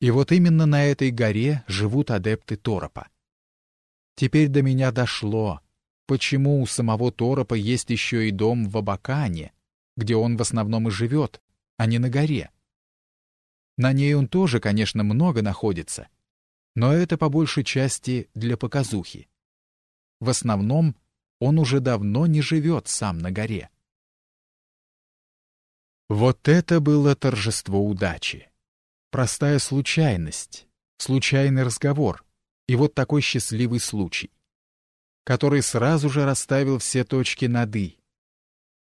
И вот именно на этой горе живут адепты Торопа. Теперь до меня дошло, почему у самого Торопа есть еще и дом в Абакане, где он в основном и живет, а не на горе. На ней он тоже, конечно, много находится, но это по большей части для показухи. В основном он уже давно не живет сам на горе. Вот это было торжество удачи. Простая случайность, случайный разговор и вот такой счастливый случай, который сразу же расставил все точки над «и».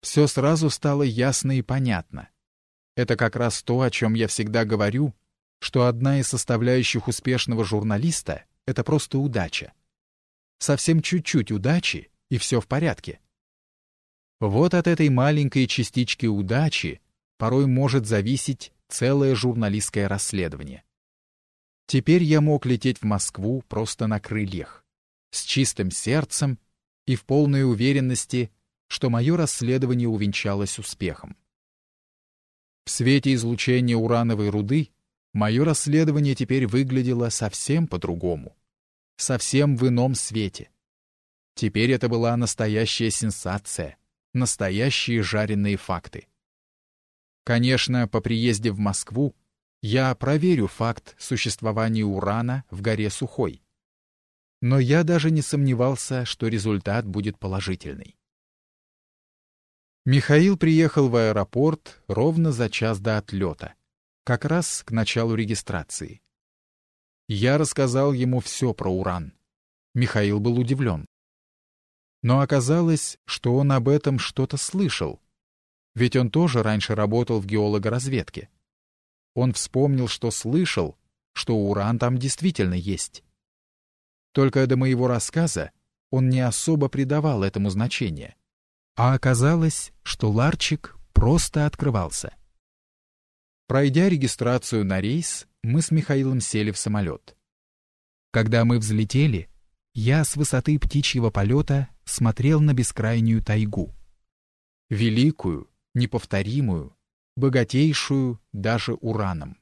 Все сразу стало ясно и понятно. Это как раз то, о чем я всегда говорю, что одна из составляющих успешного журналиста — это просто удача. Совсем чуть-чуть удачи, и все в порядке. Вот от этой маленькой частички удачи порой может зависеть целое журналистское расследование. Теперь я мог лететь в Москву просто на крыльях, с чистым сердцем и в полной уверенности, что мое расследование увенчалось успехом. В свете излучения урановой руды мое расследование теперь выглядело совсем по-другому, совсем в ином свете. Теперь это была настоящая сенсация, настоящие жареные факты. Конечно, по приезде в Москву я проверю факт существования урана в горе Сухой. Но я даже не сомневался, что результат будет положительный. Михаил приехал в аэропорт ровно за час до отлета, как раз к началу регистрации. Я рассказал ему все про уран. Михаил был удивлен. Но оказалось, что он об этом что-то слышал, ведь он тоже раньше работал в геологоразведке. Он вспомнил, что слышал, что уран там действительно есть. Только до моего рассказа он не особо придавал этому значения. А оказалось, что ларчик просто открывался. Пройдя регистрацию на рейс, мы с Михаилом сели в самолет. Когда мы взлетели, я с высоты птичьего полета смотрел на бескрайнюю тайгу. Великую, неповторимую, богатейшую даже ураном.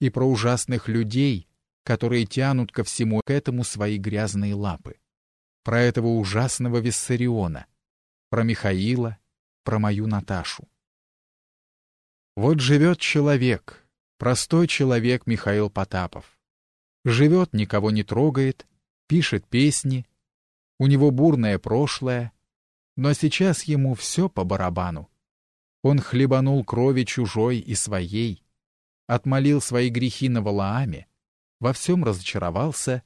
И про ужасных людей, которые тянут ко всему к этому свои грязные лапы. Про этого ужасного Виссариона, про Михаила, про мою Наташу. Вот живет человек, простой человек Михаил Потапов. Живет, никого не трогает, пишет песни, у него бурное прошлое, но сейчас ему все по барабану. Он хлебанул крови чужой и своей, отмолил свои грехи на Валааме, во всем разочаровался,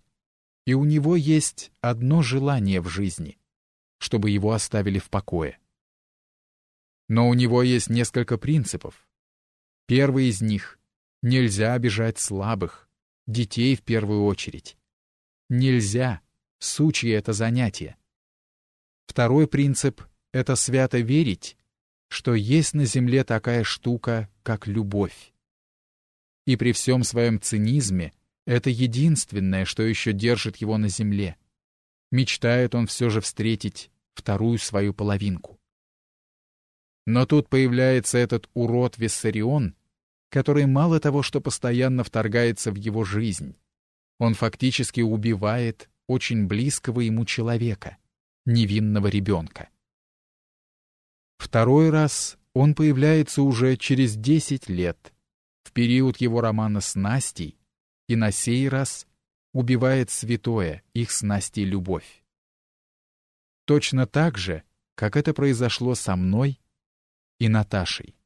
и у него есть одно желание в жизни чтобы его оставили в покое. Но у него есть несколько принципов. Первый из них — нельзя обижать слабых, детей в первую очередь. Нельзя, сучье это занятие. Второй принцип — это свято верить, что есть на земле такая штука, как любовь. И при всем своем цинизме это единственное, что еще держит его на земле — мечтает он все же встретить вторую свою половинку. Но тут появляется этот урод Виссарион, который мало того, что постоянно вторгается в его жизнь, он фактически убивает очень близкого ему человека, невинного ребенка. Второй раз он появляется уже через 10 лет, в период его романа с Настей, и на сей раз убивает святое, их с Настей любовь. Точно так же, как это произошло со мной и Наташей.